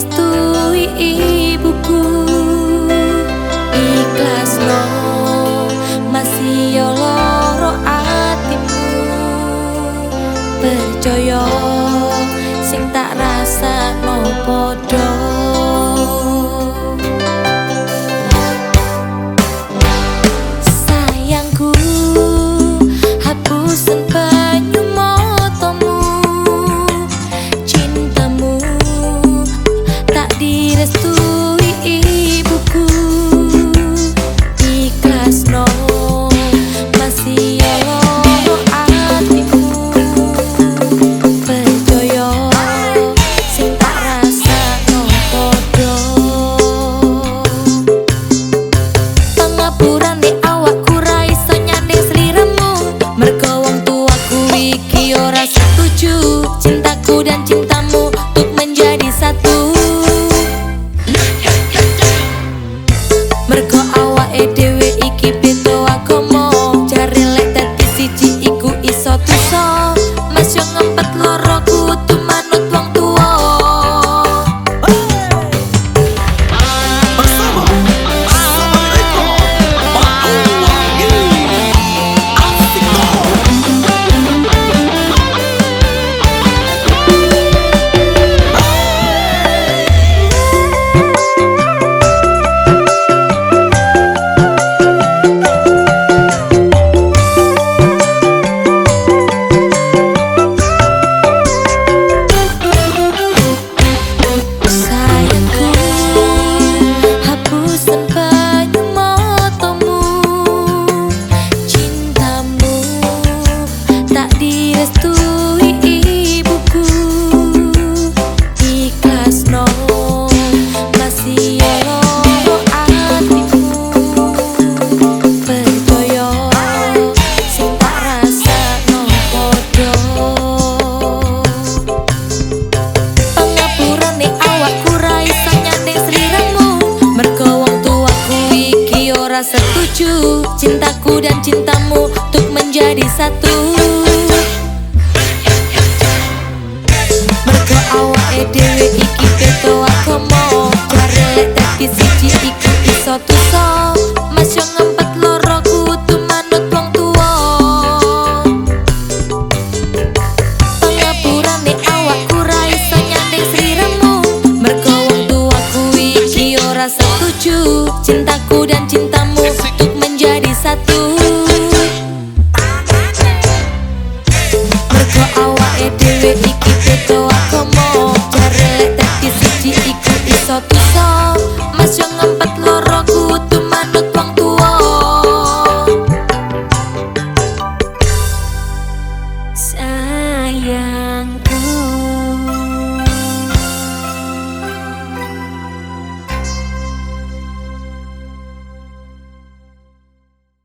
restui ibuku. Ikhlasno masih yo loro atimu. Percaya sing tak setuju Cintaku dan cintamu Untuk menjadi satu. Mereka awak edewe iki Eric